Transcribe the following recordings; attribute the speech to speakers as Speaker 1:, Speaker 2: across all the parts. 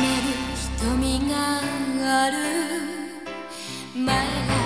Speaker 1: める瞳がある。前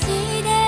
Speaker 1: 足で